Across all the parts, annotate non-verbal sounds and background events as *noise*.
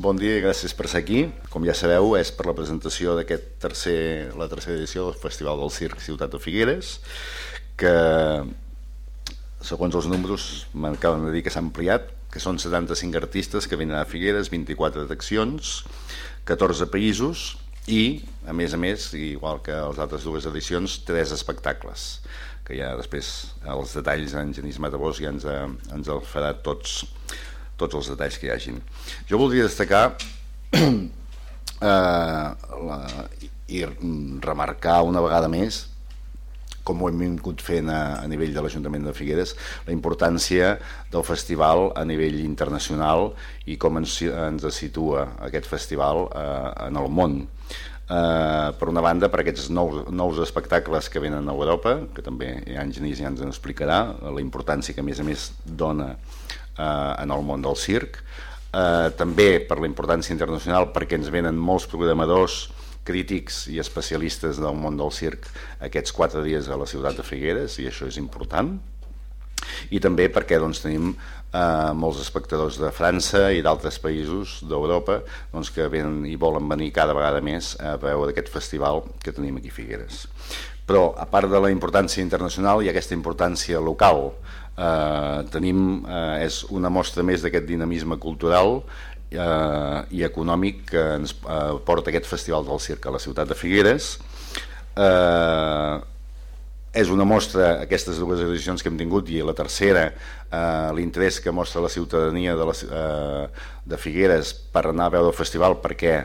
Bon dia i gràcies per ser aquí. Com ja sabeu, és per la presentació d'aquest tercer, la tercera edició del Festival del Circ Ciutat de Figueres, que segons els números m'acaben de dir que s'ha ampliat, que són 75 artistes que venen a Figueres, 24 atraccions, 14 països i, a més a més, igual que les altres dues edicions, tres espectacles que ja després els detalls en Genís Matabós ja ens, ha, ens el farà tots, tots els detalls que hi hagin. Jo voldria destacar *clears throat* eh, la, i remarcar una vegada més com ho hem vingut fent a, a nivell de l'Ajuntament de Figueres, la importància del festival a nivell internacional i com ens, ens situa aquest festival eh, en el món. Uh, per una banda per aquests nous, nous espectacles que venen a Europa, que també Genís ja ens en explicarà, la importància que a més a més dona uh, en el món del circ, uh, també per la importància internacional perquè ens venen molts programadors crítics i especialistes del món del circ aquests quatre dies a la ciutat de Figueres i això és important i també perquè doncs, tenim eh, molts espectadors de França i d'altres països d'Europa doncs, que venen i volen venir cada vegada més a veure aquest festival que tenim aquí a Figueres. Però, a part de la importància internacional, ha aquesta importància local. Eh, tenim, eh, és una mostra més d'aquest dinamisme cultural eh, i econòmic que ens eh, porta aquest Festival del Circ a la ciutat de Figueres. Eh, és una mostra, aquestes dues edicions que hem tingut i la tercera, eh, l'interès que mostra la ciutadania de, la, eh, de Figueres per anar a veure el festival perquè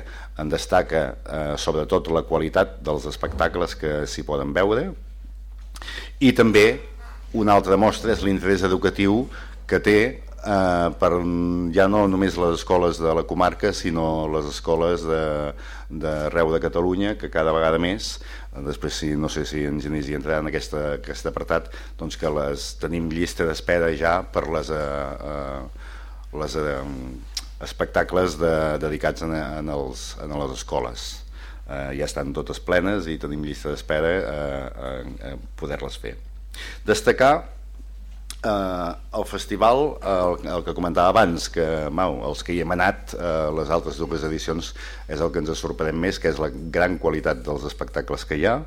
en destaca eh, sobretot la qualitat dels espectacles que s'hi poden veure. I també una altra mostra és l'interès educatiu que té eh, per ja no només les escoles de la comarca sinó les escoles d'arreu de, Catalunya que cada vegada més després si, no sé si en Genís hi entrarà en aquesta, aquest apartat doncs que les tenim llista d'espera ja per les, eh, eh, les eh, espectacles de, dedicats en, en, els, en les escoles. Eh, ja estan totes plenes i tenim llista d'espera eh, a, a poder-les fer. Destacar eh, el festival, el, el que comentava abans, que mau, els que hi hem anat, eh, les altres dues edicions, és el que ens sorprèn més, que és la gran qualitat dels espectacles que hi ha,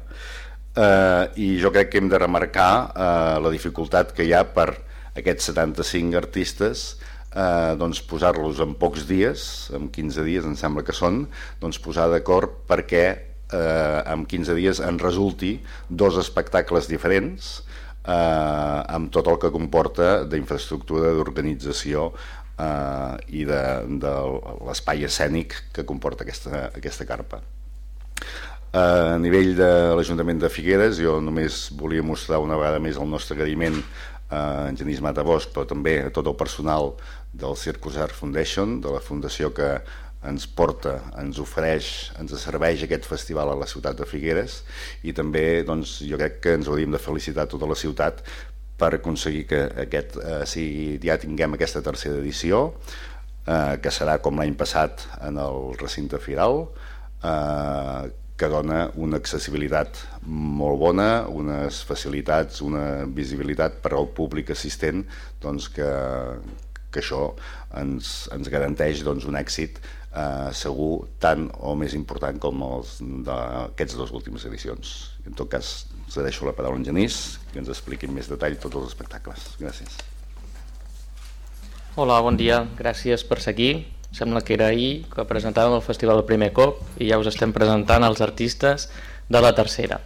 eh, i jo crec que hem de remarcar eh, la dificultat que hi ha per aquests 75 artistes eh, doncs posar-los en pocs dies, en 15 dies em sembla que són, doncs posar d'acord perquè eh, en 15 dies en resulti dos espectacles diferents eh, amb tot el que comporta d'infraestructura, d'organització eh, i de, de l'espai escènic que comporta aquesta, aquesta carpa. Eh, a nivell de l'Ajuntament de Figueres, jo només volia mostrar una vegada més el nostre agraïment a en Genís Matabosc, però també a tot el personal del Circus Art Foundation, de la fundació que ens porta, ens ofereix, ens serveix aquest festival a la ciutat de Figueres i també doncs, jo crec que ens hauríem de felicitar tota la ciutat per aconseguir que aquest, eh, si ja tinguem aquesta tercera edició eh, que serà com l'any passat en el recinte firal eh, que dona una accessibilitat molt bona, unes facilitats, una visibilitat per al públic assistent doncs que, que això ens, ens garanteix doncs, un èxit eh, segur tant o més important com els d'aquests dos últimes edicions. En tot cas, cedeixo la paraula en Genís, que ens expliqui en més detall tots els espectacles. Gràcies. Hola, bon dia. Gràcies per seguir. Sembla que era ahir que presentàvem el festival el primer cop i ja us estem presentant els artistes de la tercera.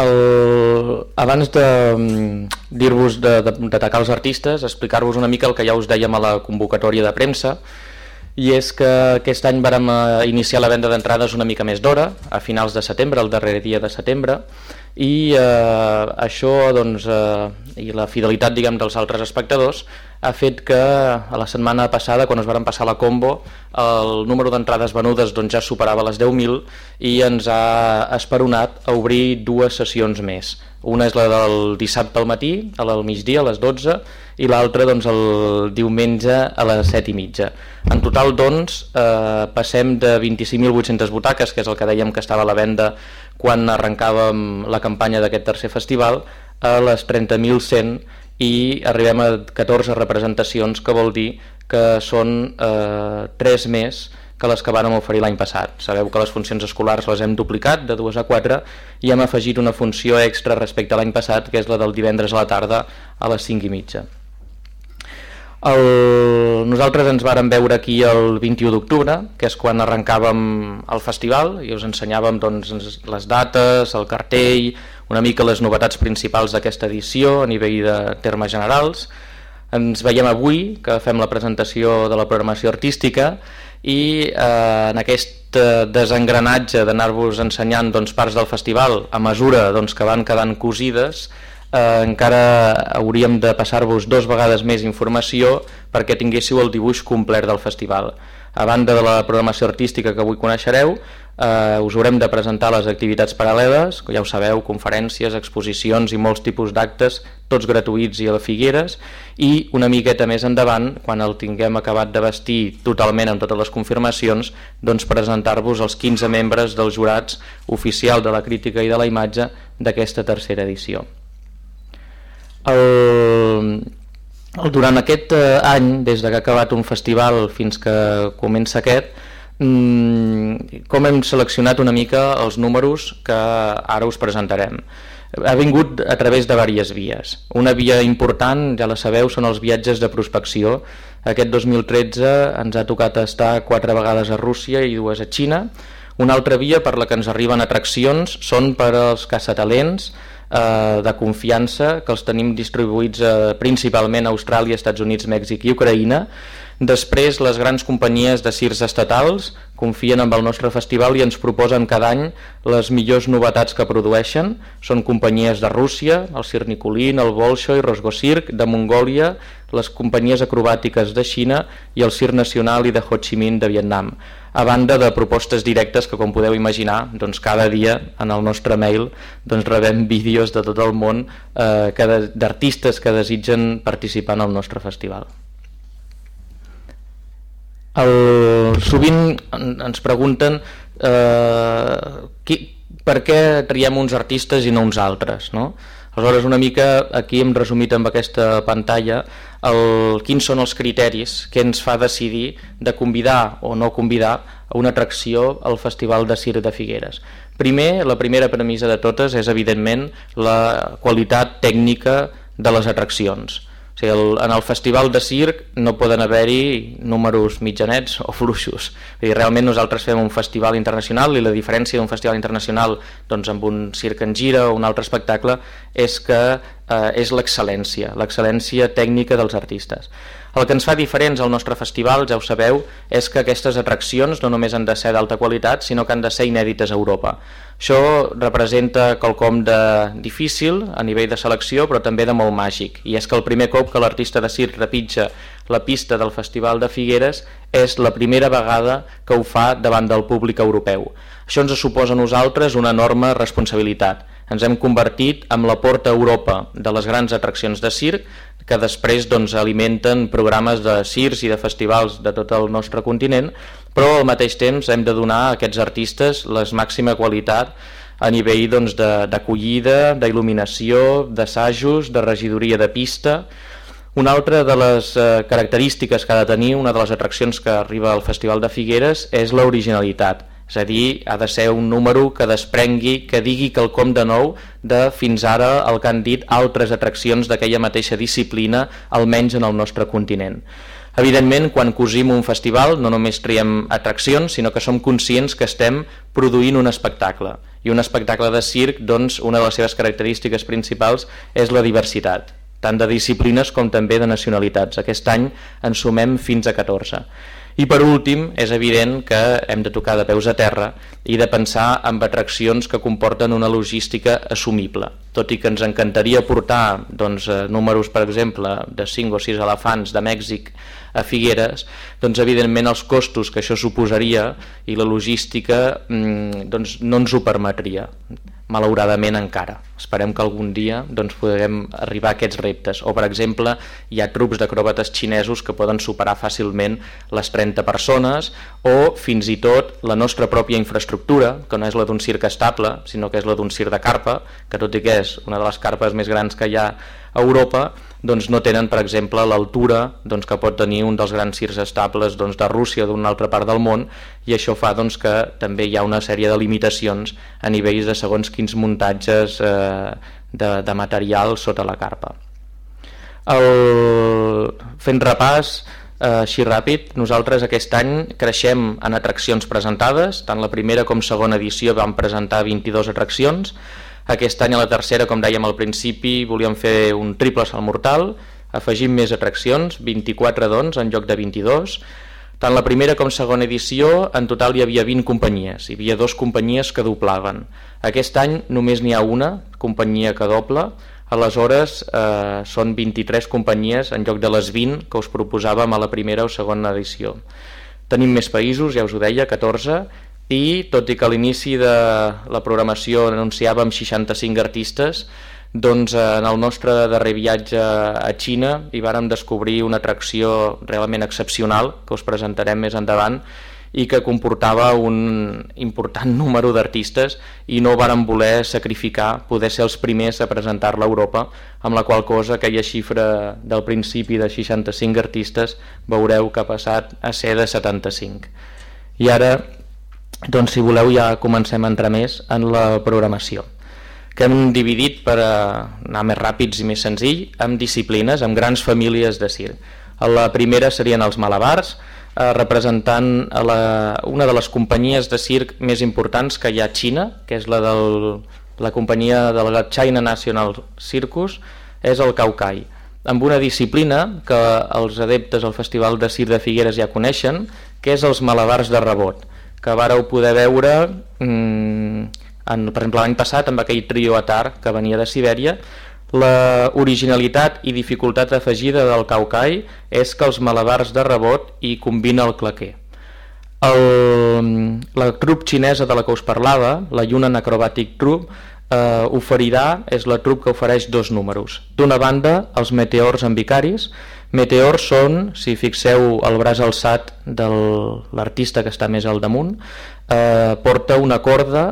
El... Abans de mm, dir-vos d'atacar els artistes, explicar-vos una mica el que ja us dèiem a la convocatòria de premsa, i és que aquest any vàrem eh, iniciar la venda d'entrades una mica més d'hora, a finals de setembre, el darrer dia de setembre, i eh, això doncs, eh, i la fidelitat diguem dels altres espectadors ha fet que a la setmana passada quan es varen passar la combo el número d'entrades venudes doncs, ja superava les 10.000 i ens ha esperonat a obrir dues sessions més una és la del dissabte al matí a del migdia a les 12 i l'altra doncs, el diumenge a les 7 i mitja. En total doncs, eh, passem de 25.800 butaques, que és el que dèiem que estava a la venda quan arrencàvem la campanya d'aquest tercer festival, a les 30.100 i arribem a 14 representacions, que vol dir que són eh, tres més que les que vàrem oferir l'any passat. Sabeu que les funcions escolars les hem duplicat de 2 a 4 i hem afegit una funció extra respecte a l'any passat, que és la del divendres a la tarda a les 5 i mitja. El... Nosaltres ens vàrem veure aquí el 21 d'octubre, que és quan arrencàvem el festival, i us ensenyàvem doncs, les dates, el cartell, una mica les novetats principals d'aquesta edició a nivell de termes generals. Ens veiem avui, que fem la presentació de la programació artística, i eh, en aquest eh, desengranatge d'anar-vos ensenyant doncs, parts del festival a mesura doncs, que van quedant cosides eh, encara hauríem de passar-vos dos vegades més informació perquè tinguéssiu el dibuix complet del festival. A banda de la programació artística que avui coneixereu, eh, us haurem de presentar les activitats paral·leles, ja ho sabeu, conferències, exposicions i molts tipus d'actes, tots gratuïts i a la Figueres, i una miqueta més endavant, quan el tinguem acabat de vestir totalment amb totes les confirmacions, doncs presentar-vos els 15 membres dels jurats oficial de la crítica i de la imatge d'aquesta tercera edició. El, durant aquest eh, any, des que ha acabat un festival fins que comença aquest, Mm, com hem seleccionat una mica els números que ara us presentarem. Ha vingut a través de diverses vies. Una via important, ja la sabeu, són els viatges de prospecció. Aquest 2013 ens ha tocat estar quatre vegades a Rússia i dues a Xina. Una altra via per la que ens arriben atraccions són per als caçatalents eh, de confiança, que els tenim distribuïts eh, principalment a Austràlia, Estats Units, Mèxic i Ucraïna, Després, les grans companyies de cirs estatals confien en el nostre festival i ens proposen cada any les millors novetats que produeixen. Són companyies de Rússia, el Cir Nicolín, el Bolshoi, Rosgocirc, de Mongòlia, les companyies acrobàtiques de Xina i el Cir Nacional i de Ho Chi Minh de Vietnam. A banda de propostes directes que, com podeu imaginar, doncs cada dia en el nostre mail doncs rebem *laughs* vídeos de tot el món eh, d'artistes que desitgen participar en el nostre festival. El, sovint ens pregunten eh, qui, per què triem uns artistes i no uns altres, no? Aleshores, una mica aquí hem resumit amb aquesta pantalla el, quins són els criteris que ens fa decidir de convidar o no convidar a una atracció al Festival de Cir de Figueres. Primer, la primera premissa de totes és, evidentment, la qualitat tècnica de les atraccions sigui, el, en el festival de circ no poden haver-hi números mitjanets o fluixos. dir, realment nosaltres fem un festival internacional i la diferència d'un festival internacional doncs, amb un circ en gira o un altre espectacle és que eh, és l'excel·lència, l'excel·lència tècnica dels artistes. El que ens fa diferents al nostre festival, ja ho sabeu, és que aquestes atraccions no només han de ser d'alta qualitat, sinó que han de ser inèdites a Europa. Això representa quelcom de difícil a nivell de selecció, però també de molt màgic. I és que el primer cop que l'artista de circ repitja la pista del Festival de Figueres és la primera vegada que ho fa davant del públic europeu. Això ens suposa a nosaltres una enorme responsabilitat ens hem convertit en la porta a Europa de les grans atraccions de circ que després doncs, alimenten programes de circs i de festivals de tot el nostre continent, però al mateix temps hem de donar a aquests artistes la màxima qualitat a nivell doncs, d'acollida, doncs, d'il·luminació, d'assajos, de regidoria de pista, una altra de les eh, característiques que ha de tenir una de les atraccions que arriba al Festival de Figueres és l'originalitat. És a dir, ha de ser un número que desprengui, que digui que el com de nou de fins ara el que han dit altres atraccions d'aquella mateixa disciplina, almenys en el nostre continent. Evidentment, quan cosim un festival no només triem atraccions, sinó que som conscients que estem produint un espectacle. I un espectacle de circ, doncs, una de les seves característiques principals és la diversitat, tant de disciplines com també de nacionalitats. Aquest any en sumem fins a 14. I per últim, és evident que hem de tocar de peus a terra i de pensar en atraccions que comporten una logística assumible. Tot i que ens encantaria portar doncs, eh, números, per exemple, de 5 o 6 elefants de Mèxic a Figueres, doncs evidentment els costos que això suposaria i la logística mm, doncs, no ens ho permetria malauradament encara. Esperem que algun dia doncs, podrem arribar a aquests reptes. O, per exemple, hi ha grups d'acròbates xinesos que poden superar fàcilment les 30 persones o, fins i tot, la nostra pròpia infraestructura, que no és la d'un circ estable, sinó que és la d'un circ de carpa, que tot i que és una de les carpes més grans que hi ha a Europa, doncs no tenen, per exemple, l'altura doncs, que pot tenir un dels grans circs estables doncs, de Rússia o d'una altra part del món i això fa doncs, que també hi ha una sèrie de limitacions a nivells de segons quins muntatges eh, de, de material sota la carpa. El... Fent repàs, eh, així ràpid, nosaltres aquest any creixem en atraccions presentades, tant la primera com segona edició vam presentar 22 atraccions, aquest any a la tercera, com dèiem al principi, volíem fer un triple salt mortal, afegim més atraccions, 24 doncs en lloc de 22. Tant la primera com segona edició, en total hi havia 20 companyies, hi havia dues companyies que doblaven. Aquest any només n'hi ha una companyia que doble, aleshores eh, són 23 companyies en lloc de les 20 que us proposàvem a la primera o segona edició. Tenim més països, ja us ho deia, 14, i tot i que a l'inici de la programació anunciàvem 65 artistes, doncs en el nostre darrer viatge a Xina hi vàrem descobrir una atracció realment excepcional que us presentarem més endavant i que comportava un important *laughs* número d'artistes i no varen voler sacrificar poder ser els primers a presentar-la a Europa, amb la qual cosa aquella xifra del principi de 65 artistes veureu que ha passat a ser de 75. I ara doncs si voleu ja comencem a entrar més en la programació que hem dividit per anar més ràpids i més senzill amb disciplines, amb grans famílies de circ. La primera serien els malabars, eh, representant a la, una de les companyies de circ més importants que hi ha a Xina, que és la, del, la companyia de la China National Circus, és el Caucai, amb una disciplina que els adeptes al Festival de Circ de Figueres ja coneixen, que és els malabars de rebot que vareu poder veure mm, en, per exemple l'any passat amb aquell trio Atar que venia de Sibèria la originalitat i dificultat afegida del Caucai és que els malabars de rebot hi combina el claquer. El, la trup xinesa de la que us parlava, la Yunnan Acrobatic Troupe, eh, oferirà, és la trup que ofereix dos números. D'una banda, els meteors en vicaris, Meteors són, si fixeu el braç alçat de l'artista que està més al damunt, eh, porta una corda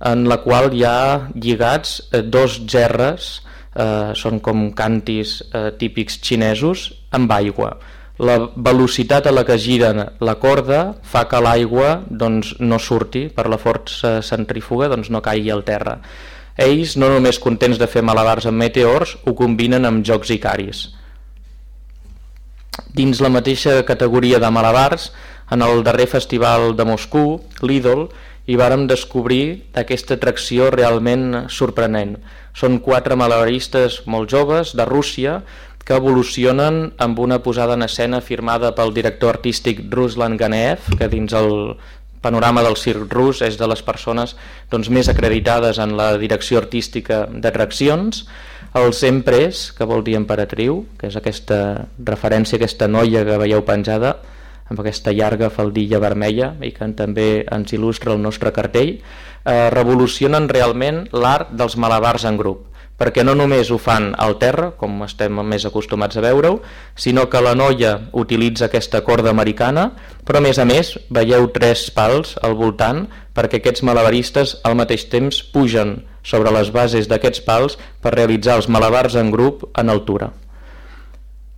en la qual hi ha lligats eh, dos gerres, eh, són com cantis eh, típics xinesos, amb aigua. La velocitat a la que giren la corda fa que l'aigua doncs, no surti per la força centrífuga, doncs no caigui al terra. Ells, no només contents de fer malabars amb meteors, ho combinen amb jocs icaris Dins la mateixa categoria de malabars, en el darrer festival de Moscou, l'Idol, hi vàrem descobrir aquesta atracció realment sorprenent. Són quatre malabaristes molt joves de Rússia que evolucionen amb una posada en escena firmada pel director artístic Ruslan Ganeev, que dins el panorama del circ rus és de les persones doncs, més acreditades en la direcció artística d'atraccions, els Empres, que vol dir emperatriu, que és aquesta referència, aquesta noia que veieu penjada, amb aquesta llarga faldilla vermella i que també ens il·lustra el nostre cartell, eh, revolucionen realment l'art dels malabars en grup perquè no només ho fan al terra, com estem més acostumats a veure-ho, sinó que la noia utilitza aquesta corda americana, però a més a més veieu tres pals al voltant perquè aquests malabaristes al mateix temps pugen sobre les bases d'aquests pals per realitzar els malabars en grup en altura.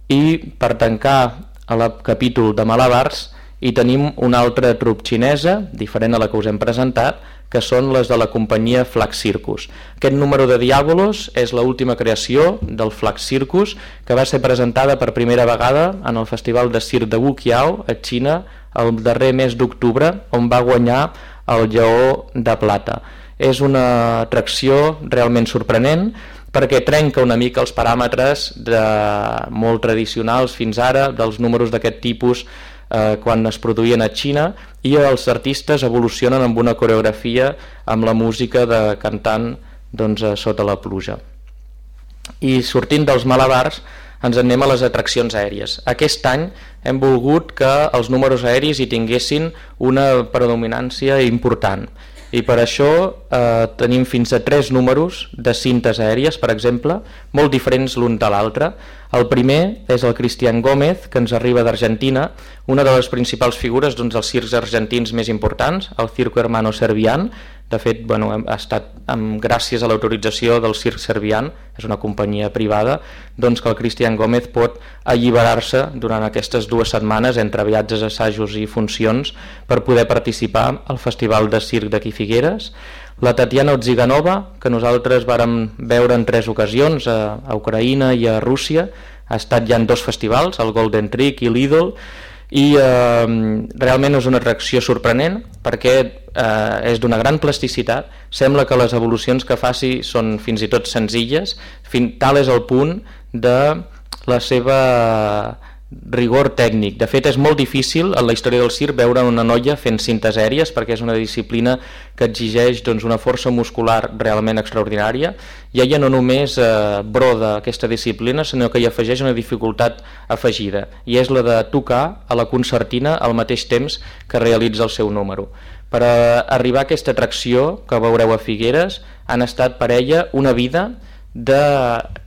I per tancar el capítol de malabars hi tenim una altra trup xinesa, diferent a la que us hem presentat, que són les de la companyia Flax Circus. Aquest número de Diàbolos és l última creació del Flax Circus que va ser presentada per primera vegada en el Festival de Circ de Wuqiao a Xina el darrer mes d'octubre on va guanyar el lleó de plata. És una atracció realment sorprenent perquè trenca una mica els paràmetres de molt tradicionals fins ara dels números d'aquest tipus eh, quan es produïen a Xina i els artistes evolucionen amb una coreografia amb la música de cantant doncs, eh, sota la pluja. I sortint dels malabars ens anem a les atraccions aèries. Aquest any hem volgut que els números aèris hi tinguessin una predominància important i per això eh, tenim fins a tres números de cintes aèries, per exemple, molt diferents l'un de l'altre. El primer és el Cristian Gómez, que ens arriba d'Argentina, una de les principals figures doncs, dels circs argentins més importants, el Circo Hermano Servian, De fet, bueno, ha estat amb, gràcies a l'autorització del Circ Servian, és una companyia privada, doncs que el Cristian Gómez pot alliberar-se durant aquestes dues setmanes entre viatges, assajos i funcions per poder participar al Festival de Circ d'aquí Figueres. La Tatiana Odziganova, que nosaltres vàrem veure en tres ocasions a, a Ucraïna i a Rússia, ha estat ja en dos festivals, el Golden Trick i l'Idol, i eh, realment és una atracció sorprenent perquè eh, és d'una gran plasticitat, sembla que les evolucions que faci són fins i tot senzilles, fin, tal és el punt de la seva rigor tècnic. De fet, és molt difícil en la història del circ veure una noia fent cintes aèries perquè és una disciplina que exigeix doncs, una força muscular realment extraordinària i ella no només eh, broda aquesta disciplina, sinó que hi afegeix una dificultat afegida i és la de tocar a la concertina al mateix temps que realitza el seu número. Per a arribar a aquesta atracció que veureu a Figueres han estat per ella una vida de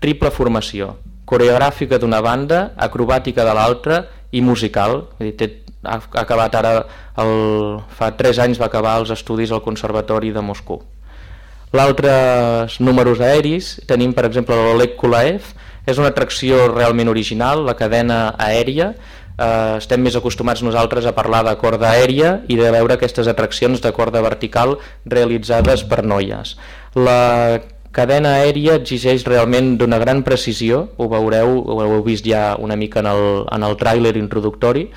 triple formació coreogràfica d'una banda, acrobàtica de l'altra i musical. Té, ha acabat ara, el, fa 3 anys va acabar els estudis al Conservatori de Moscou. L'altres números aeris tenim per exemple l'Oleg Kulaev, és una atracció realment original, la cadena aèria, eh, estem més acostumats nosaltres a parlar de corda aèria i de veure aquestes atraccions de corda vertical realitzades per noies. La cadena aèria exigeix realment d'una gran precisió, ho veureu, ho heu vist ja una mica en el, en el tràiler introductori,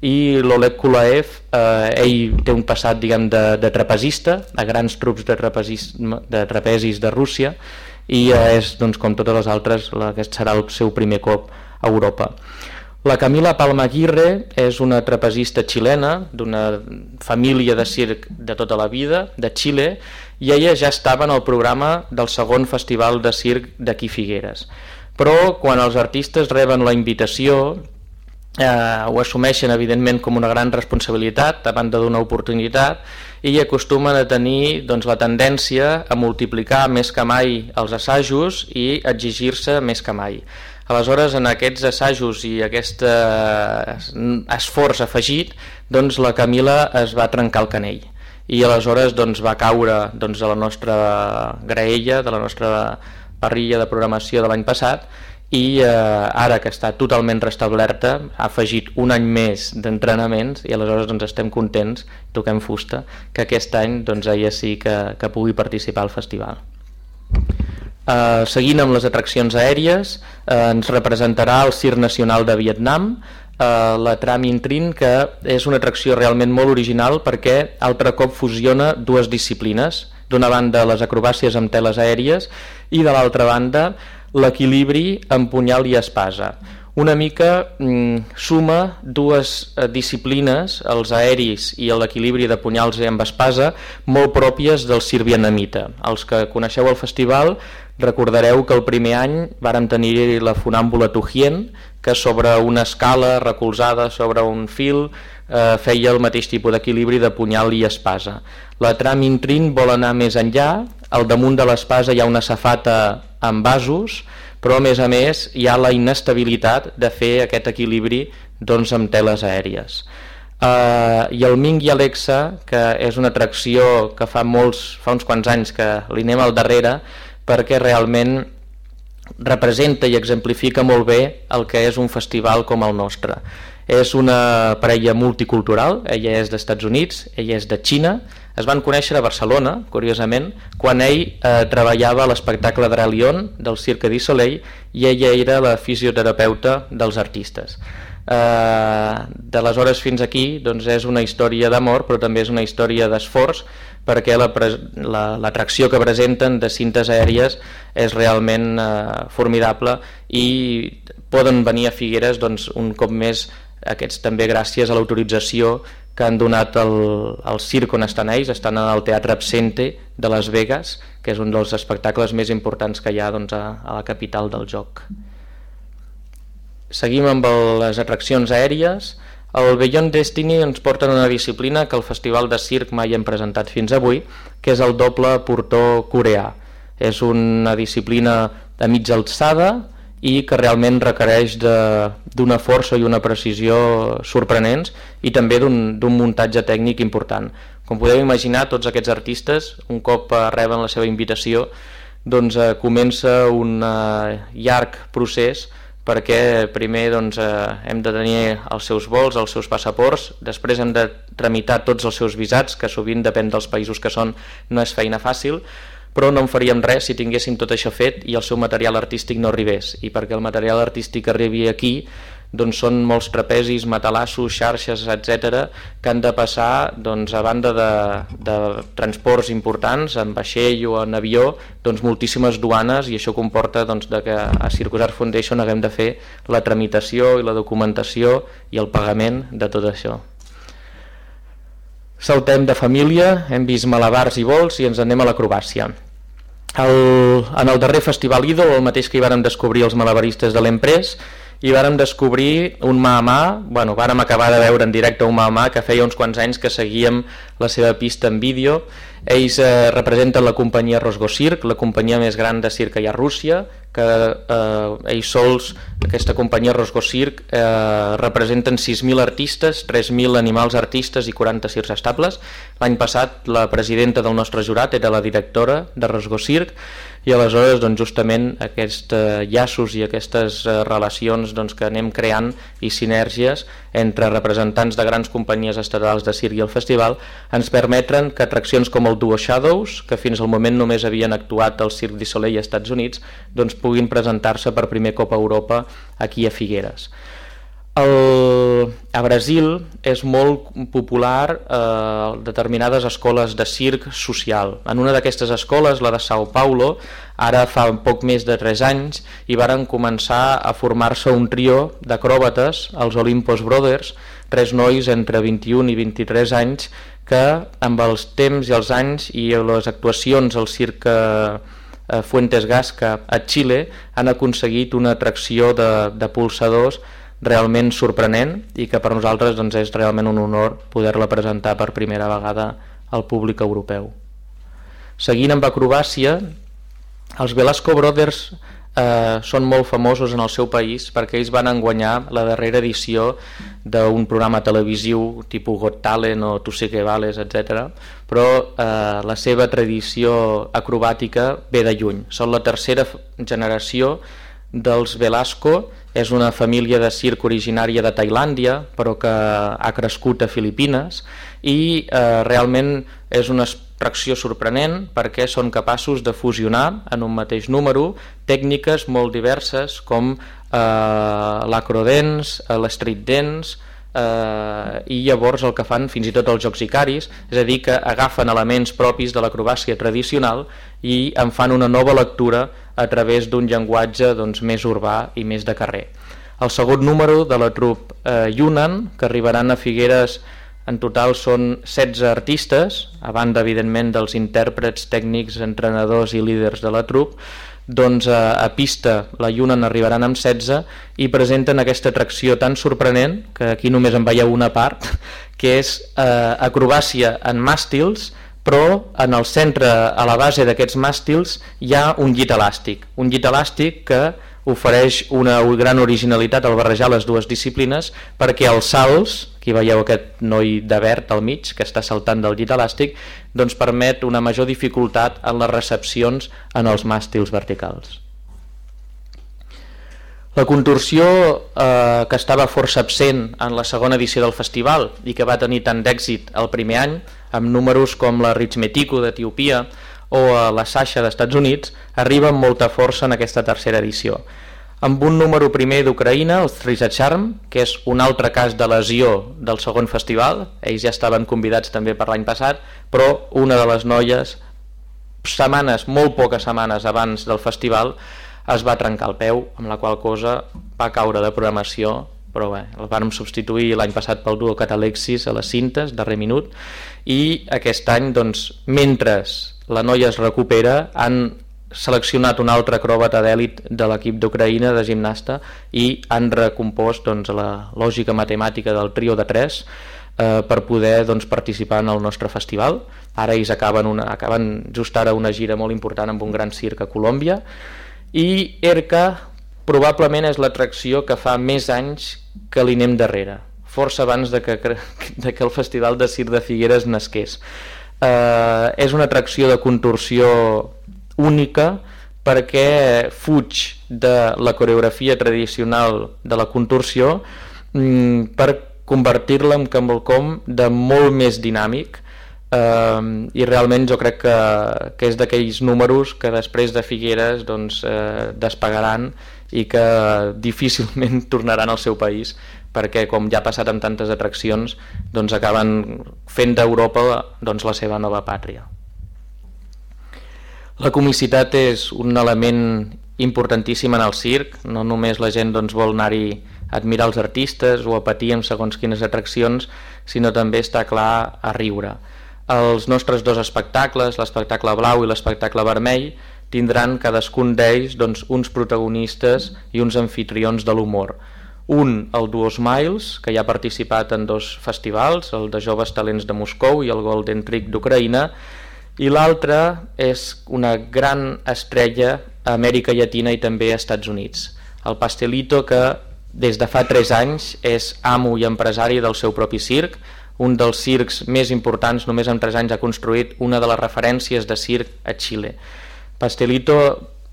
i l'Oleg Kulaev, eh, ell té un passat diguem, de, de trapezista, a grans trups de, de trapezis de Rússia, i eh, és, doncs, com totes les altres, la, aquest serà el seu primer cop a Europa. La Camila Palmaguirre és una trapezista xilena, d'una família de circ de tota la vida, de Xile, i ella ja estava en el programa del segon festival de circ d'aquí Figueres. Però quan els artistes reben la invitació eh, ho assumeixen evidentment com una gran responsabilitat davant de donar oportunitat i acostumen a tenir doncs, la tendència a multiplicar més que mai els assajos i exigir-se més que mai. Aleshores, en aquests assajos i aquest eh, esforç afegit, doncs la Camila es va trencar el canell i aleshores doncs, va caure doncs, a la nostra graella, de la nostra parrilla de programació de l'any passat i eh, ara que està totalment restablerta ha afegit un any més d'entrenaments i aleshores doncs, estem contents, toquem fusta, que aquest any doncs, ella sí que, que pugui participar al festival. Eh, seguint amb les atraccions aèries, eh, ens representarà el Cir Nacional de Vietnam, eh, la Tram Intrin, que és una atracció realment molt original perquè altre cop fusiona dues disciplines, d'una banda les acrobàcies amb teles aèries i de l'altra banda l'equilibri amb punyal i espasa. Una mica mm, suma dues eh, disciplines, els aeris i l'equilibri de punyals i amb espasa, molt pròpies del cir vietnamita. Els que coneixeu el festival recordareu que el primer any vàrem tenir la fonàmbula Tujien, que sobre una escala recolzada sobre un fil eh, feia el mateix tipus d'equilibri de punyal i espasa. La tram intrin vol anar més enllà, al damunt de l'espasa hi ha una safata amb vasos, però a més a més hi ha la inestabilitat de fer aquest equilibri doncs, amb teles aèries. Uh, I el Ming i Alexa, que és una atracció que fa, molts, fa uns quants anys que li anem al darrere, perquè realment representa i exemplifica molt bé el que és un festival com el nostre. És una parella multicultural, ella és dels Estats Units, ella és de Xina, es van conèixer a Barcelona, curiosament, quan ell eh, treballava a l'espectacle de León del Cirque du Soleil i ella era la fisioterapeuta dels artistes. Eh, D'aleshores fins aquí doncs és una història d'amor però també és una història d'esforç perquè l'atracció la, la, que presenten de cintes aèries és realment eh, formidable i poden venir a Figueres doncs, un cop més aquests també gràcies a l'autorització que han donat el, el circ on estan ells, estan al Teatre Absente de Las Vegas, que és un dels espectacles més importants que hi ha doncs, a, a la capital del joc. Seguim amb el, les atraccions aèries, el Beyond Destiny ens porta una disciplina que el Festival de Circ mai hem presentat fins avui, que és el doble portó coreà. És una disciplina de mitja alçada i que realment requereix d'una força i una precisió sorprenents i també d'un muntatge tècnic important. Com podeu imaginar, tots aquests artistes, un cop reben la seva invitació, doncs eh, comença un eh, llarg procés perquè primer doncs, eh, hem de tenir els seus vols, els seus passaports, després hem de tramitar tots els seus visats, que sovint depèn dels països que són, no és feina fàcil, però no en faríem res si tinguéssim tot això fet i el seu material artístic no arribés. I perquè el material artístic arribi aquí, doncs són molts trapezis, matalassos, xarxes, etc que han de passar doncs, a banda de, de transports importants, en vaixell o en avió, doncs, moltíssimes duanes i això comporta doncs, de que a Circus Art Foundation haguem de fer la tramitació i la documentació i el pagament de tot això. Saltem de família, hem vist malabars i vols i ens anem a l'acrobàcia. El, en el darrer festival Idol, el mateix que hi vàrem descobrir els malabaristes de l'Emprès, i vàrem descobrir un mà a mà, bueno, vàrem acabar de veure en directe un mà a mà que feia uns quants anys que seguíem la seva pista en vídeo. Ells eh, representen la companyia Rosgo la companyia més gran de circ que hi ha a Rússia, que eh, ells sols, aquesta companyia Rosgo eh, representen 6.000 artistes, 3.000 animals artistes i 40 circs estables. L'any passat la presidenta del nostre jurat era la directora de Rosgo i aleshores doncs, justament aquests eh, llaços i aquestes eh, relacions doncs, que anem creant i sinergies entre representants de grans companyies estatals de circ i el festival ens permetren que atraccions com el Duo Shadows, que fins al moment només havien actuat al Cirque du Soleil als Estats Units, doncs puguin presentar-se per primer cop a Europa aquí a Figueres. El, a Brasil és molt popular eh, determinades escoles de circ social. En una d'aquestes escoles, la de Sao Paulo, ara fa poc més de 3 anys, hi varen començar a formar-se un trio d'acròbates, els Olympus Brothers, tres nois entre 21 i 23 anys, que amb els temps i els anys i les actuacions al circ eh, Fuentes Gasca a Xile han aconseguit una atracció de, de pulsadors realment sorprenent i que per nosaltres doncs, és realment un honor poder-la presentar per primera vegada al públic europeu. Seguint amb acrobàcia, els Velasco Brothers eh, són molt famosos en el seu país perquè ells van enguanyar la darrera edició d'un programa televisiu tipus Got Talent o Tu sé que vales, etc. Però eh, la seva tradició acrobàtica ve de lluny. Són la tercera generació dels Velasco. És una família de circ originària de Tailàndia però que ha crescut a Filipines. I eh, realment és una atracció sorprenent perquè són capaços de fusionar en un mateix número tècniques molt diverses com eh, l'acrodens, l'street dance, eh, i llavors el que fan fins i tot els jocs icaris, és a dir, que agafen elements propis de l'acrobàcia tradicional i en fan una nova lectura a través d'un llenguatge doncs, més urbà i més de carrer. El segon número de la trup eh, Yunnan, que arribaran a Figueres en total són 16 artistes, a banda evidentment dels intèrprets, tècnics, entrenadors i líders de la trup, doncs a, a pista la lluna n'arribaran amb 16 i presenten aquesta atracció tan sorprenent, que aquí només en veieu una part, *laughs* que és eh, acrobàcia en màstils, però en el centre, a la base d'aquests màstils, hi ha un llit elàstic. Un llit elàstic que ofereix una gran originalitat al barrejar les dues disciplines perquè els salts, aquí veieu aquest noi de verd al mig que està saltant del llit elàstic, doncs permet una major dificultat en les recepcions en els màstils verticals. La contorsió eh, que estava força absent en la segona edició del festival i que va tenir tant d'èxit el primer any, amb números com la Ritmetico d'Etiopia, o a la Sasha d'Estats Units arriba amb molta força en aquesta tercera edició. Amb un número primer d'Ucraïna, el Thrisa Charm, que és un altre cas de lesió del segon festival, ells ja estaven convidats també per l'any passat, però una de les noies, setmanes, molt poques setmanes abans del festival, es va trencar el peu, amb la qual cosa va caure de programació però bé, el vam substituir l'any passat pel duo Catalexis a les cintes, darrer minut, i aquest any, doncs, mentre la noia es recupera, han seleccionat un altre acròbata d'èlit de l'equip d'Ucraïna de gimnasta i han recompost doncs, la lògica matemàtica del trio de 3 eh, per poder doncs, participar en el nostre festival. Ara ells acaben, una, acaben just ara una gira molt important amb un gran circ a Colòmbia i ERCA probablement és l'atracció que fa més anys que li anem darrere força abans de que, *laughs* de que el Festival de Circ de Figueres nasqués. Eh, és una atracció de contorsió única perquè fuig de la coreografia tradicional de la contorsió mm, per convertir-la en quelcom de molt més dinàmic eh, i realment jo crec que, que és d'aquells números que després de Figueres doncs, eh, despegaran i que difícilment *laughs* tornaran al seu país perquè com ja ha passat amb tantes atraccions doncs acaben fent d'Europa doncs, la seva nova pàtria. La comicitat és un element importantíssim en el circ, no només la gent doncs, vol anar-hi a admirar els artistes o a patir amb segons quines atraccions, sinó també està clar a riure. Els nostres dos espectacles, l'espectacle blau i l'espectacle vermell, tindran cadascun d'ells doncs, uns protagonistes i uns anfitrions de l'humor. Un, el Duo Smiles, que ja ha participat en dos festivals, el de Joves Talents de Moscou i el Golden Trick d'Ucraïna, i l'altre és una gran estrella a Amèrica Llatina i també a Estats Units. El Pastelito, que des de fa 3 anys és amo i empresari del seu propi circ, un dels circs més importants, només en 3 anys ha construït una de les referències de circ a Xile. Pastelito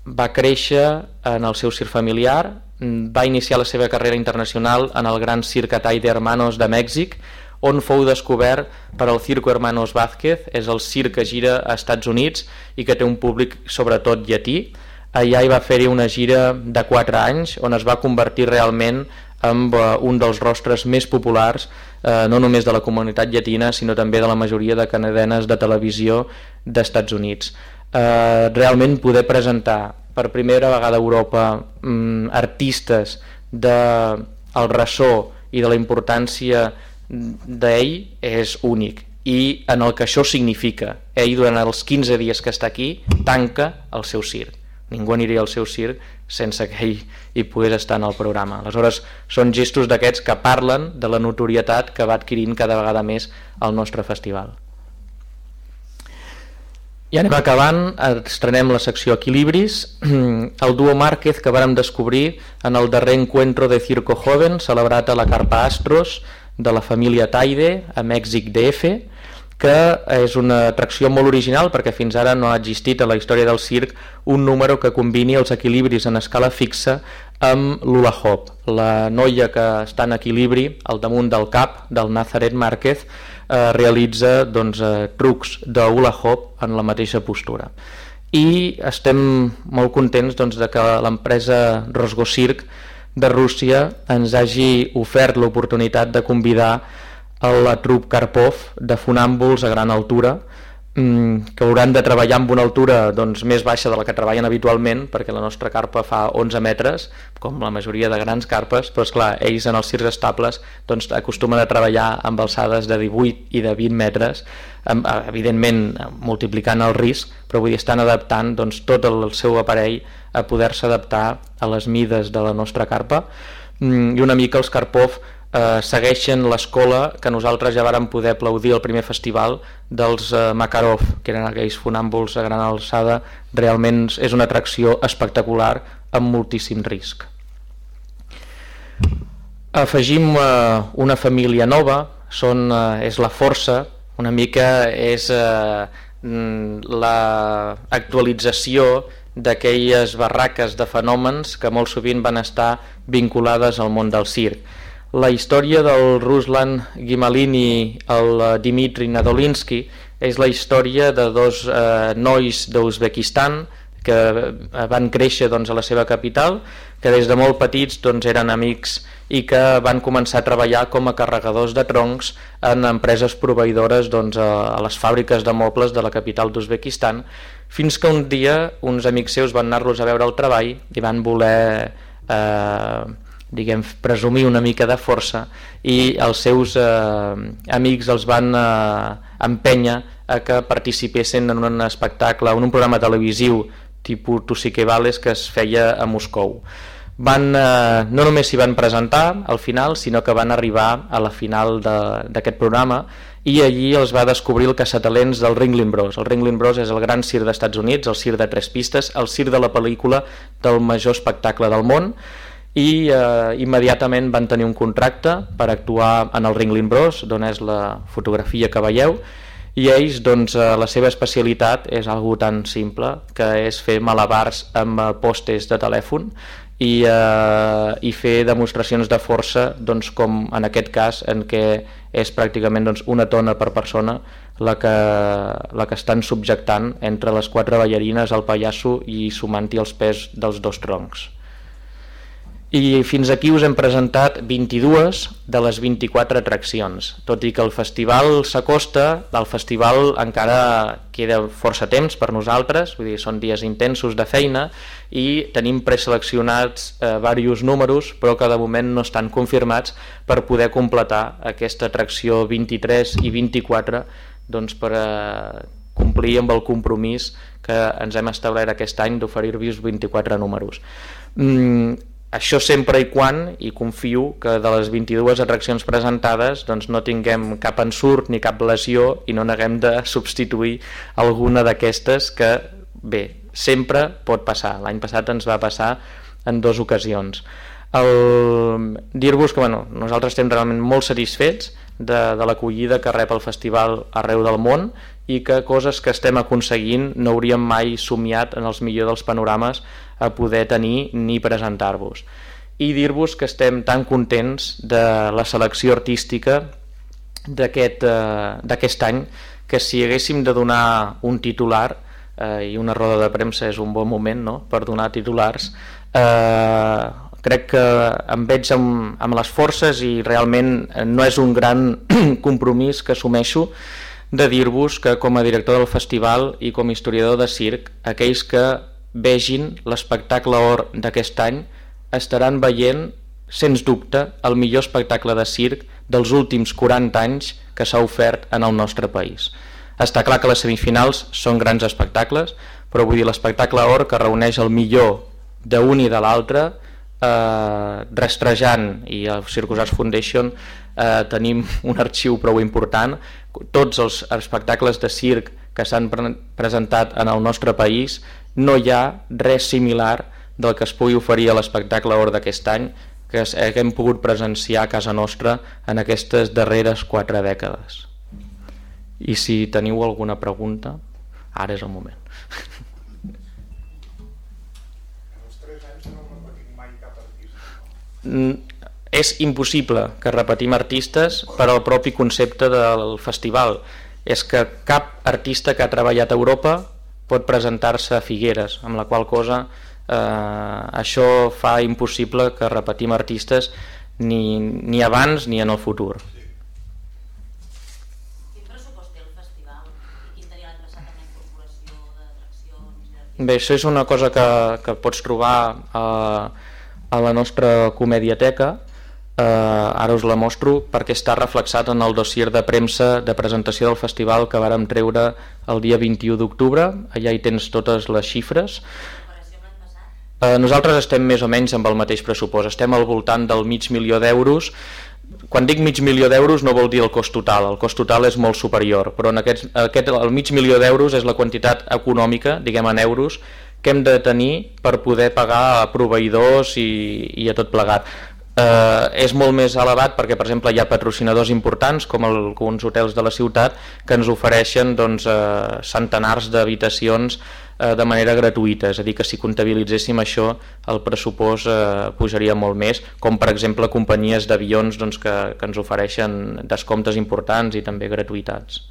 va créixer en el seu circ familiar, va iniciar la seva carrera internacional en el Gran Circ Atay de Hermanos de Mèxic, on fou descobert per al Circo Hermanos Vázquez, és el circ que gira a Estats Units i que té un públic sobretot llatí. Allà hi va fer-hi una gira de 4 anys on es va convertir realment en eh, un dels rostres més populars eh, no només de la comunitat llatina sinó també de la majoria de cadenes de televisió d'Estats Units eh, realment poder presentar per primera vegada a Europa mm, artistes del de ressò i de la importància d'ell és únic. I en el que això significa ell durant els 15 dies que està aquí tanca el seu circ. Ningú aniria al seu circ sense que ell hi pogués estar en el programa. Aleshores són gestos d'aquests que parlen de la notorietat que va adquirint cada vegada més el nostre festival i anem acabant, estrenem la secció Equilibris, *clears throat* el duo Márquez que vàrem descobrir en el darrer encuentro de Circo Joven celebrat a la Carpa Astros de la família Taide a Mèxic DF, que és una atracció molt original perquè fins ara no ha existit a la història del circ un número que combini els equilibris en escala fixa amb l'hula hop. La noia que està en equilibri al damunt del cap del Nazaret Márquez eh, realitza doncs, eh, trucs de hula hop en la mateixa postura. I estem molt contents doncs, de que l'empresa Rosgo Circ de Rússia ens hagi ofert l'oportunitat de convidar a la trup Karpov de fonàmbuls a gran altura que hauran de treballar amb una altura doncs, més baixa de la que treballen habitualment perquè la nostra carpa fa 11 metres com la majoria de grans carpes però és clar, ells en els circs estables doncs, acostumen a treballar amb alçades de 18 i de 20 metres evidentment multiplicant el risc però vull dir, estan adaptant doncs, tot el seu aparell a poder-se adaptar a les mides de la nostra carpa. Mm, i una mica els Karpov eh, segueixen l'escola que nosaltres ja vàrem poder aplaudir el primer festival dels eh, Makarov, que eren aquells fonàmbuls a gran alçada, realment és una atracció espectacular amb moltíssim risc. Afegim eh, una família nova, són, eh, és la força, una mica és eh, mm, l'actualització d'aquelles barraques de fenòmens que molt sovint van estar vinculades al món del circ la història del Ruslan Gimalin i el eh, Dimitri Nadolinsky és la història de dos eh, nois d'Uzbekistan que eh, van créixer doncs, a la seva capital, que des de molt petits doncs, eren amics i que van començar a treballar com a carregadors de troncs en empreses proveïdores doncs, a les fàbriques de mobles de la capital d'Uzbekistan, fins que un dia uns amics seus van anar-los a veure el treball i van voler eh, diguem, presumir una mica de força i els seus eh, amics els van eh, empènyer a que participessin en un espectacle, en un programa televisiu tipus que vales que es feia a Moscou. Van, eh, no només s'hi van presentar al final, sinó que van arribar a la final d'aquest programa i allí els va descobrir el caçatalents del Ringling Bros. El Ringling Bros és el gran cir d'Estats Units, el cir de tres pistes, el cir de la pel·lícula del major espectacle del món, i eh, immediatament van tenir un contracte per actuar en el Ringling Bros, d'on és la fotografia que veieu, i ells, doncs, eh, la seva especialitat és algo tan simple que és fer malabars amb eh, postes de telèfon i, eh, i fer demostracions de força doncs, com en aquest cas en què és pràcticament doncs, una tona per persona la que, la que estan subjectant entre les quatre ballarines, el pallasso i sumant-hi els pes dels dos troncs i fins aquí us hem presentat 22 de les 24 atraccions. Tot i que el festival s'acosta, el festival encara queda força temps per nosaltres, vull dir, són dies intensos de feina i tenim preseleccionats eh, diversos números, però que de moment no estan confirmats per poder completar aquesta atracció 23 i 24 doncs, per eh, complir amb el compromís que ens hem establert aquest any d'oferir-vos 24 números. Mm, això sempre i quan, i confio que de les 22 atraccions presentades doncs no tinguem cap ensurt ni cap lesió i no n'haguem de *laughs* substituir alguna d'aquestes que, bé, sempre pot passar. L'any passat ens va passar en dues ocasions. Dir-vos que bueno, nosaltres estem realment molt satisfets de, de l'acollida que rep el festival arreu del món i que coses que estem aconseguint no hauríem mai somiat en els millors dels panorames a poder tenir ni presentar-vos. I dir-vos que estem tan contents de la selecció artística d'aquest eh, any que si haguéssim de donar un titular eh, i una roda de premsa és un bon moment no? per donar titulars eh, crec que em veig amb, amb les forces i realment no és un gran *clears throat* compromís que assumeixo de dir-vos que com a director del festival i com a historiador de circ aquells que vegin l'espectacle or d'aquest any estaran veient, sens dubte, el millor espectacle de circ dels últims 40 anys que s'ha ofert en el nostre país. Està clar que les semifinals són grans espectacles, però vull dir l'espectacle or que reuneix el millor d'un i de l'altre, eh, rastrejant, i el Circus Arts Foundation eh, tenim un arxiu prou important, tots els espectacles de circ que s'han pre presentat en el nostre país no hi ha res similar del que es pugui oferir a l'espectacle Or d'aquest any que hem pogut presenciar a casa nostra en aquestes darreres quatre dècades. I si teniu alguna pregunta, ara és el moment. *laughs* És impossible que repetim artistes per al propi concepte del festival. És que cap artista que ha treballat a Europa pot presentar-se a Figueres, amb la qual cosa eh, això fa impossible que repetim artistes ni, ni abans ni en el futur. Bé, això és una cosa que, que pots trobar a, a la nostra comèdiateca, eh, ara us la mostro perquè està reflexat en el dossier de premsa de presentació del festival que vàrem treure el dia 21 d'octubre, allà hi tens totes les xifres. Eh, nosaltres estem més o menys amb el mateix pressupost, estem al voltant del mig milió d'euros, quan dic mig milió d'euros no vol dir el cost total, el cost total és molt superior, però en aquest, aquest, el mig milió d'euros és la quantitat econòmica, diguem en euros, que hem de tenir per poder pagar a proveïdors i, i a tot plegat eh, és molt més elevat perquè per exemple hi ha patrocinadors importants com alguns hotels de la ciutat que ens ofereixen doncs, eh, centenars d'habitacions eh, de manera gratuïta, és a dir que si comptabilitzéssim això el pressupost eh, pujaria molt més, com per exemple companyies d'avions doncs, que, que ens ofereixen descomptes importants i també gratuïtats.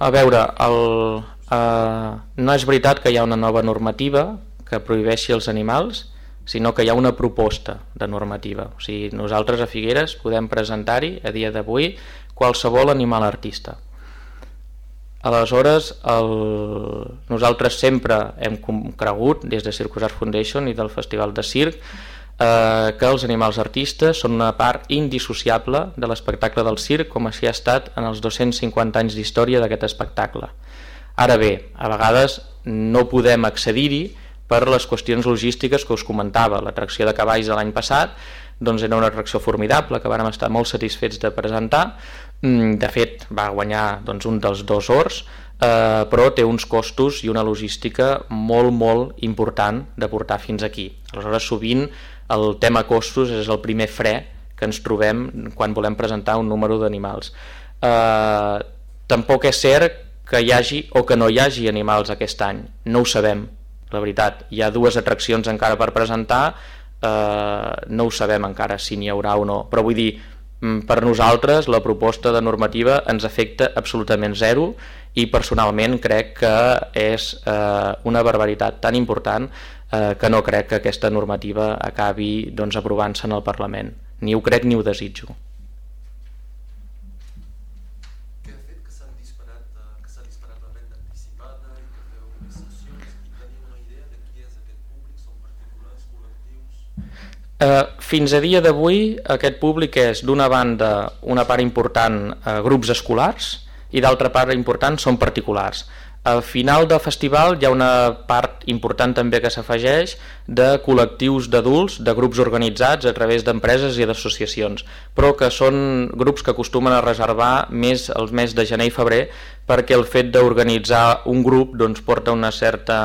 A veure, el, eh, no és veritat que hi ha una nova normativa que prohibeixi els animals, sinó que hi ha una proposta de normativa. O sigui, nosaltres a Figueres podem presentar-hi a dia d'avui qualsevol animal artista. Aleshores, el... nosaltres sempre hem cregut, des de Circus Art Foundation i del Festival de Circ, eh, que els animals artistes són una part indissociable de l'espectacle del circ com així ha estat en els 250 anys d'història d'aquest espectacle. Ara bé, a vegades no podem accedir-hi per les qüestions logístiques que us comentava, l'atracció de cavalls de l'any passat doncs era una atracció formidable que vàrem estar molt satisfets de presentar. Mm, de fet, va guanyar doncs, un dels dos ors, eh, però té uns costos i una logística molt, molt important de portar fins aquí. Aleshores, sovint el tema costos és el primer fre que ens trobem quan volem presentar un número d'animals. Eh, tampoc és cert que hi hagi o que no hi hagi animals aquest any, no ho sabem, la veritat. Hi ha dues atraccions encara per presentar, eh, no ho sabem encara si n'hi haurà o no, però vull dir, mm, per nosaltres la proposta de normativa ens afecta absolutament zero i personalment crec que és eh, una barbaritat tan important eh, que no crec que aquesta normativa acabi doncs, aprovant-se en el Parlament. Ni ho crec ni ho desitjo. Fins a dia d'avui aquest públic és d'una banda una part important eh, grups escolars i d'altra part important són particulars. Al final del festival hi ha una part important també que s'afegeix de col·lectius d'adults, de grups organitzats a través d'empreses i d'associacions, però que són grups que acostumen a reservar més els mes de gener i febrer perquè el fet d'organitzar un grup doncs, porta una certa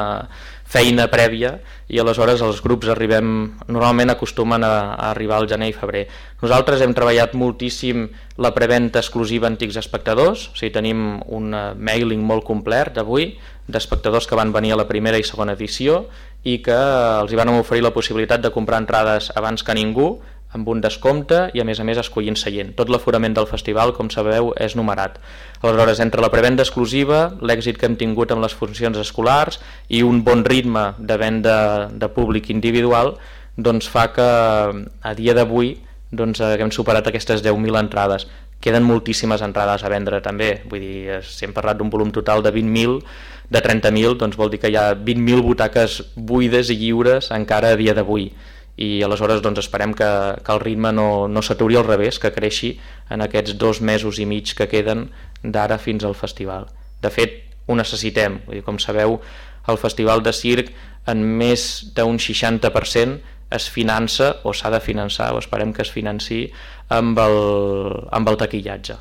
feina prèvia i aleshores els grups arribem, normalment acostumen a, a arribar al gener i febrer. Nosaltres hem treballat moltíssim la preventa exclusiva antics espectadors, o sigui, tenim un mailing molt complet d'avui d'espectadors que van venir a la primera i segona edició i que els hi van oferir la possibilitat de comprar entrades abans que ningú amb un descompte i a més a més escollint seient. Tot l'aforament del festival, com sabeu, és numerat. Aleshores, entre la prevenda exclusiva, l'èxit que hem tingut amb les funcions escolars i un bon ritme de venda de públic individual, doncs fa que a dia d'avui doncs, haguem superat aquestes 10.000 entrades. Queden moltíssimes entrades a vendre també, vull dir, si hem parlat d'un volum total de 20.000, de 30.000, doncs vol dir que hi ha 20.000 butaques buides i lliures encara a dia d'avui i aleshores doncs, esperem que, que el ritme no, no s'aturi al revés, que creixi en aquests dos mesos i mig que queden d'ara fins al festival. De fet, ho necessitem, vull dir, com sabeu, el Festival de Circ en més d'un 60% es finança o s'ha de finançar o esperem que es financi amb el, amb el taquillatge.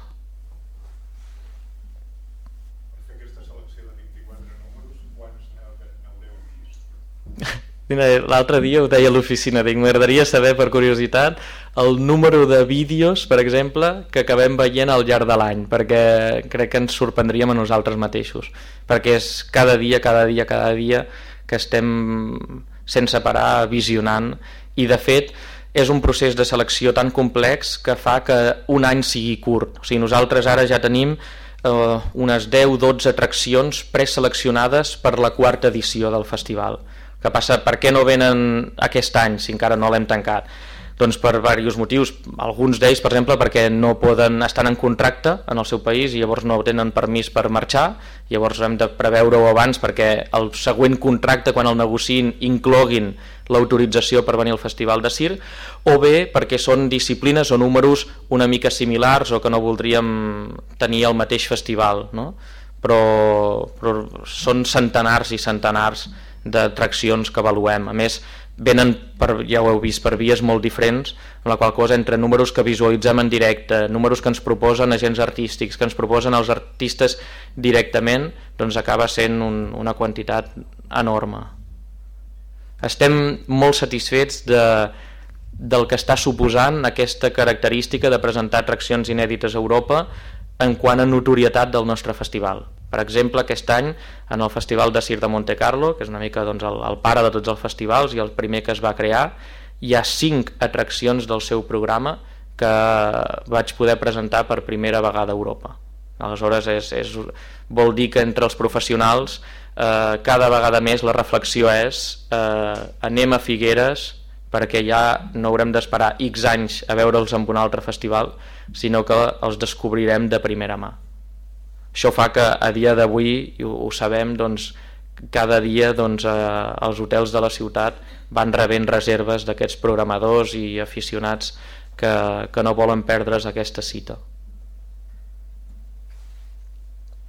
L'altre dia ho deia a l'oficina, dic, m'agradaria saber, per curiositat, el número de vídeos, per exemple, que acabem veient al llarg de l'any, perquè crec que ens sorprendríem a nosaltres mateixos, perquè és cada dia, cada dia, cada dia que estem sense parar visionant. I de fet és un procés de selecció tan complex que fa que un any sigui curt. O sigui, nosaltres ara ja tenim eh, unes 10-12 atraccions preseleccionades per la quarta edició del festival que passa, per què no venen aquest any si encara no l'hem tancat? Doncs per diversos motius, alguns d'ells, per exemple, perquè no poden estar en contracte en el seu país i llavors no tenen permís per marxar, llavors hem de preveure-ho abans perquè el següent contracte, quan el negociïn, incloguin l'autorització per venir al Festival de Circ, o bé perquè són disciplines o números una mica similars o que no voldríem tenir el mateix festival, no? però, però són centenars i centenars d'atraccions que avaluem. A més, venen, per, ja ho heu vist, per vies molt diferents, en la qual cosa entre números que visualitzem en directe, números que ens proposen agents artístics, que ens proposen els artistes directament, doncs acaba sent un, una quantitat enorme. Estem molt satisfets de, del que està suposant aquesta característica de presentar atraccions inèdites a Europa en quant a notorietat del nostre festival. Per exemple, aquest any, en el Festival de Cir de Monte Carlo, que és una mica doncs, el, el pare de tots els festivals i el primer que es va crear, hi ha cinc atraccions del seu programa que vaig poder presentar per primera vegada a Europa. Aleshores, és, és, vol dir que entre els professionals eh, cada vegada més la reflexió és eh, anem a Figueres perquè ja no haurem d'esperar X anys a veure'ls en un altre festival, sinó que els descobrirem de primera mà. Això fa que a dia d'avui, ho, ho sabem, doncs, cada dia doncs, eh, els hotels de la ciutat van rebent reserves d'aquests programadors i aficionats que, que no volen perdre's aquesta cita.